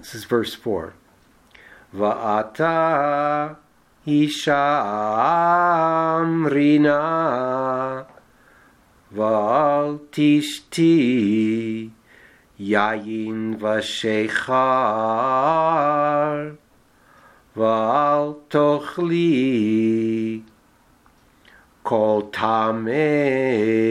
This is verse 4. Va'ata isha rina, val tishti yayin vashechar val tochli kol tamei